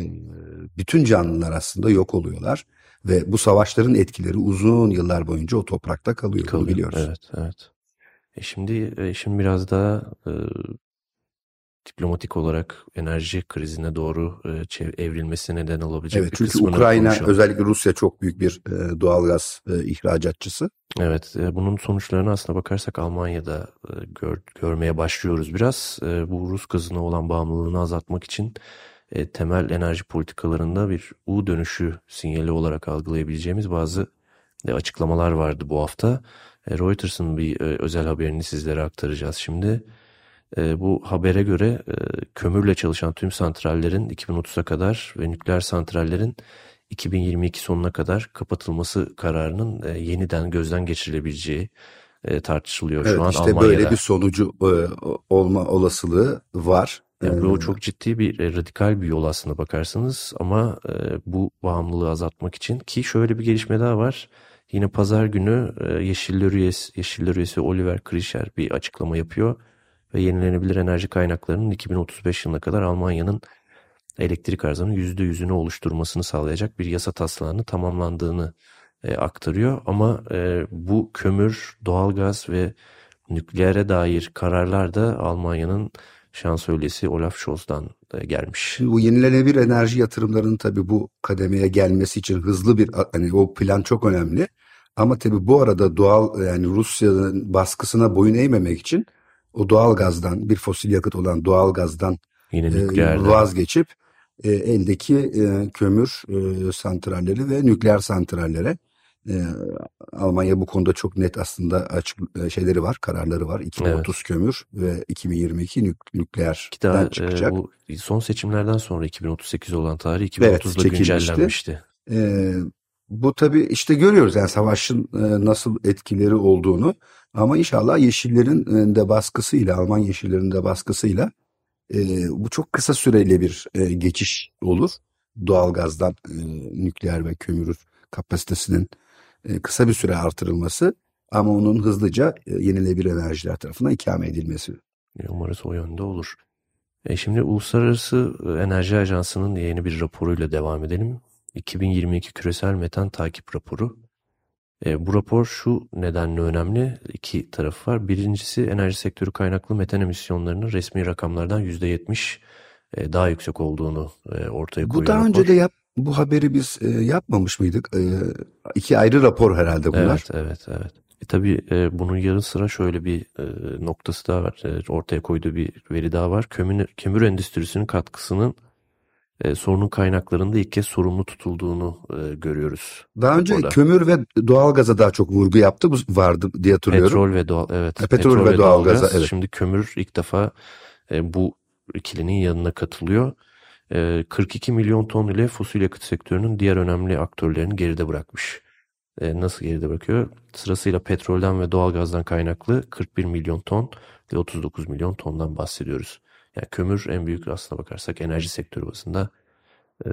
bütün canlılar aslında yok oluyorlar ve bu savaşların etkileri uzun yıllar boyunca o toprakta kalıyor. Kalıyor, biliyoruz. Evet, evet. E şimdi e, şimdi biraz daha e, diplomatik olarak enerji krizine doğru e, evrilmesi neden olabilecek evet, bir çünkü Ukrayna konuşalım. özellikle Rusya çok büyük bir e, doğalgaz e, ihracatçısı. Evet, e, bunun sonuçlarını aslına bakarsak Almanya'da e, gör, görmeye başlıyoruz biraz. E, bu Rus gazına olan bağımlılığını azaltmak için e, temel enerji politikalarında bir U dönüşü sinyali olarak algılayabileceğimiz bazı e, açıklamalar vardı bu hafta. E, Reuters'ın bir e, özel haberini sizlere aktaracağız şimdi. E, bu habere göre e, kömürle çalışan tüm santrallerin 2030'a kadar ve nükleer santrallerin 2022 sonuna kadar kapatılması kararının e, yeniden gözden geçirilebileceği e, tartışılıyor Evet şu an işte Almanya'da. böyle bir sonucu e, olma olasılığı var. Yani E, bu çok ciddi bir e, radikal bir yol aslına bakarsanız ama e, bu bağımlılığı azaltmak için ki şöyle bir gelişme daha var. Yine pazar günü e, Yeşiller üyesi, Yeşiller üyesi Oliver Krischer bir açıklama yapıyor ve yenilenebilir enerji kaynaklarının 2035 yılına kadar Almanya'nın elektrik arzının %100'ünü oluşturmasını sağlayacak bir yasa taslağını tamamlandığını e, aktarıyor. Ama e, bu kömür, doğalgaz ve nükleere dair kararlar da Almanya'nın şansölyesi Olaf Scholz'dan e, gelmiş. Bu yenilenebilir enerji yatırımlarının tabii bu kademeye gelmesi için hızlı bir hani o plan çok önemli. Ama tabii bu arada doğal yani Rusya'nın baskısına boyun eğmemek için o doğal gazdan bir fosil yakıt olan doğal gazdan Yine e, vazgeçip e, eldeki e, kömür e, santralleri ve nükleer santrallere e, Almanya bu konuda çok net aslında açık e, şeyleri var, kararları var. 2030 kömür ve 2022 nük, nükleerden Ki daha çıkacak. e, bu son seçimlerden sonra 2038 olan tarih Evet, 2030'da çekilmişti. güncellenmişti. E, bu tabii işte görüyoruz yani savaşın e, nasıl etkileri olduğunu ama inşallah Yeşillerin e, de baskısıyla Alman Yeşillerin de baskısıyla e, bu çok kısa süreli bir geçiş olur. Doğalgazdan nükleer ve kömür kapasitesinin kısa bir süre artırılması ama onun hızlıca yenilenebilir enerjiler tarafından ikame edilmesi. Umarız o yönde olur. E şimdi Uluslararası Enerji Ajansı'nın yeni bir raporuyla devam edelim. 2022 Küresel Metan Takip Raporu. E, bu rapor şu nedenle önemli. İki tarafı var. Birincisi enerji sektörü kaynaklı metan emisyonlarının resmi rakamlardan %70 e, daha yüksek olduğunu e, ortaya koyuyor. Bu daha rapor. önce de yap, bu haberi biz e, yapmamış mıydık? E, iki ayrı rapor herhalde bunlar. Evet, evet, evet. E, tabii e, bunun yanı sıra şöyle bir e, noktası daha var. E, ortaya koyduğu bir veri daha var. Kömür, kömür endüstrisinin katkısının e, sorunun kaynaklarında ilk kez sorumlu tutulduğunu e, görüyoruz. Daha önce Orada. kömür ve doğalgaza daha çok vurgu yaptı. Bu vardı diye hatırlıyorum. Petrol ve doğal evet. Ha, petrol ve doğalgaza, evet. Şimdi kömür ilk defa e, bu ikilinin yanına katılıyor. E, 42 milyon ton ile fosil yakıt sektörünün diğer önemli aktörlerini geride bırakmış. E, nasıl geride bırakıyor? Sırasıyla petrolden ve doğalgazdan kaynaklı 41 milyon ton ve 39 milyon tondan bahsediyoruz. Yani kömür en büyük aslına bakarsak enerji sektörü bazında e,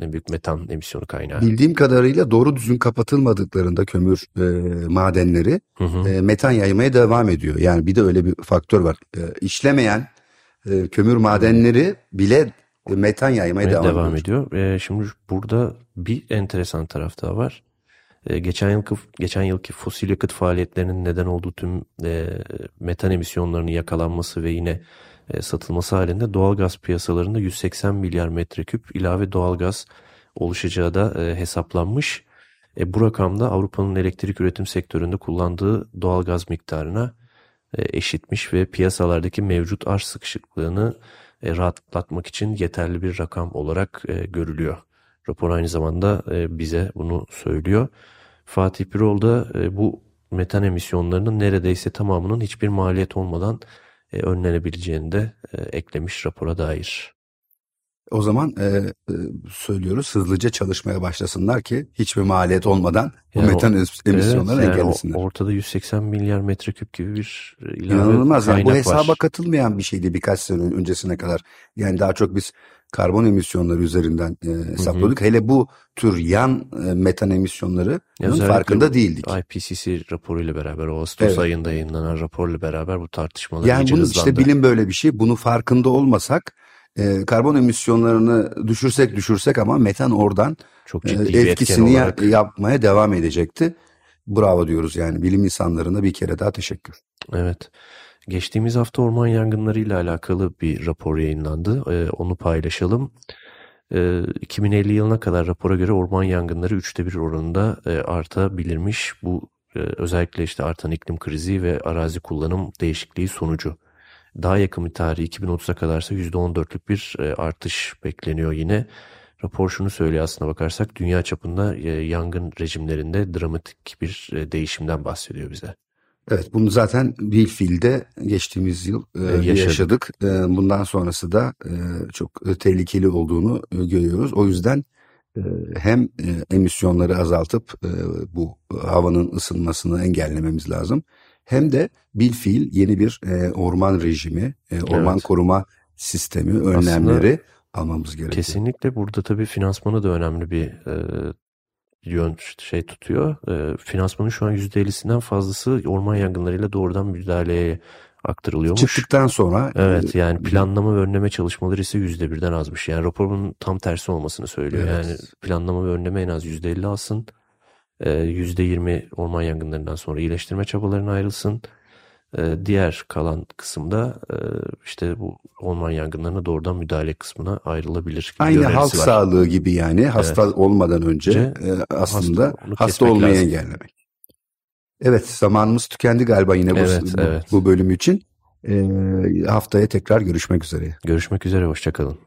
en büyük metan emisyonu kaynağı. Bildiğim kadarıyla doğru düzgün kapatılmadıklarında kömür e, madenleri Hı hı. e, metan yaymaya devam ediyor. Yani bir de öyle bir faktör var. E, işlemeyen e, kömür madenleri bile e, metan yaymaya devam, devam ediyor. ediyor. Ee, şimdi burada bir enteresan taraf daha var. Ee, geçen yılki geçen yılki fosil yakıt faaliyetlerinin neden olduğu tüm e, metan emisyonlarının yakalanması ve yine e, satılması halinde doğal gaz piyasalarında 180 milyar metreküp ilave doğal gaz oluşacağı da e, hesaplanmış. E, bu rakamda Avrupa'nın elektrik üretim sektöründe kullandığı doğal gaz miktarına e, eşitmiş ve piyasalardaki mevcut arz sıkışıklığını e, rahatlatmak için yeterli bir rakam olarak e, görülüyor. Rapor aynı zamanda e, bize bunu söylüyor. Fatih Birol da e, bu metan emisyonlarının neredeyse tamamının hiçbir maliyet olmadan e, önlenebileceğini de e, eklemiş rapora dair. O zaman e, e, söylüyoruz hızlıca çalışmaya başlasınlar ki hiçbir maliyet olmadan bu Yani o- metan emis- emisyonlarını Evet, yani engellesinler. o- ortada 180 milyar metreküp gibi bir ilave İnanılmaz. Yani bu hesaba var. katılmayan bir şeydi birkaç sene öncesine kadar. Yani daha çok biz karbon emisyonları üzerinden e, hesaplıyorduk. Hele bu tür yan e, metan emisyonları farkında bu değildik. IPCC raporuyla beraber o Ağustos Evet. ayında yayınlanan raporla beraber bu tartışmalar Yani iyice işte bilim böyle bir şey. Bunu farkında olmasak e, karbon emisyonlarını düşürsek düşürsek ama metan oradan Çok e, ciddi etken etkisini ya- yapmaya devam edecekti. Bravo diyoruz yani bilim insanlarına bir kere daha teşekkür. Evet. Geçtiğimiz hafta orman yangınlarıyla alakalı bir rapor yayınlandı. Ee, onu paylaşalım. Ee, 2050 yılına kadar rapora göre orman yangınları üçte bir oranında e, artabilirmiş. Bu e, özellikle işte artan iklim krizi ve arazi kullanım değişikliği sonucu. Daha yakın bir tarih 2030'a kadarsa %14'lük bir e, artış bekleniyor yine. Rapor şunu söylüyor aslına bakarsak dünya çapında e, yangın rejimlerinde dramatik bir e, değişimden bahsediyor bize. Evet bunu zaten bir fiilde geçtiğimiz yıl yaşadık. yaşadık. Bundan sonrası da çok tehlikeli olduğunu görüyoruz. O yüzden hem emisyonları azaltıp bu havanın ısınmasını engellememiz lazım. Hem de bil fiil yeni bir e, orman rejimi, e, orman Evet. koruma sistemi, önlemleri almamız gerekiyor. Kesinlikle burada tabii finansmanı da önemli bir e, yön şey tutuyor. E, finansmanın şu an %50'sinden fazlası orman yangınlarıyla doğrudan müdahaleye aktarılıyormuş. Çıktıktan sonra Evet e, yani planlama ve önleme çalışmaları ise %1'den azmış. Yani raporun tam tersi olmasını söylüyor. Evet. Yani planlama ve önleme en az %50 alsın. E, %20 orman yangınlarından sonra iyileştirme çabalarına ayrılsın. E, diğer kalan kısımda e, işte bu orman yangınlarına doğrudan müdahale kısmına ayrılabilir. Aynı halk var. sağlığı gibi yani hasta olmadan önce e, aslında hasta- hasta, olmayı lazım. engellemek. Evet zamanımız tükendi galiba yine bu, Evet, evet. bu bölüm için. E, haftaya tekrar görüşmek üzere. Görüşmek üzere, hoşçakalın.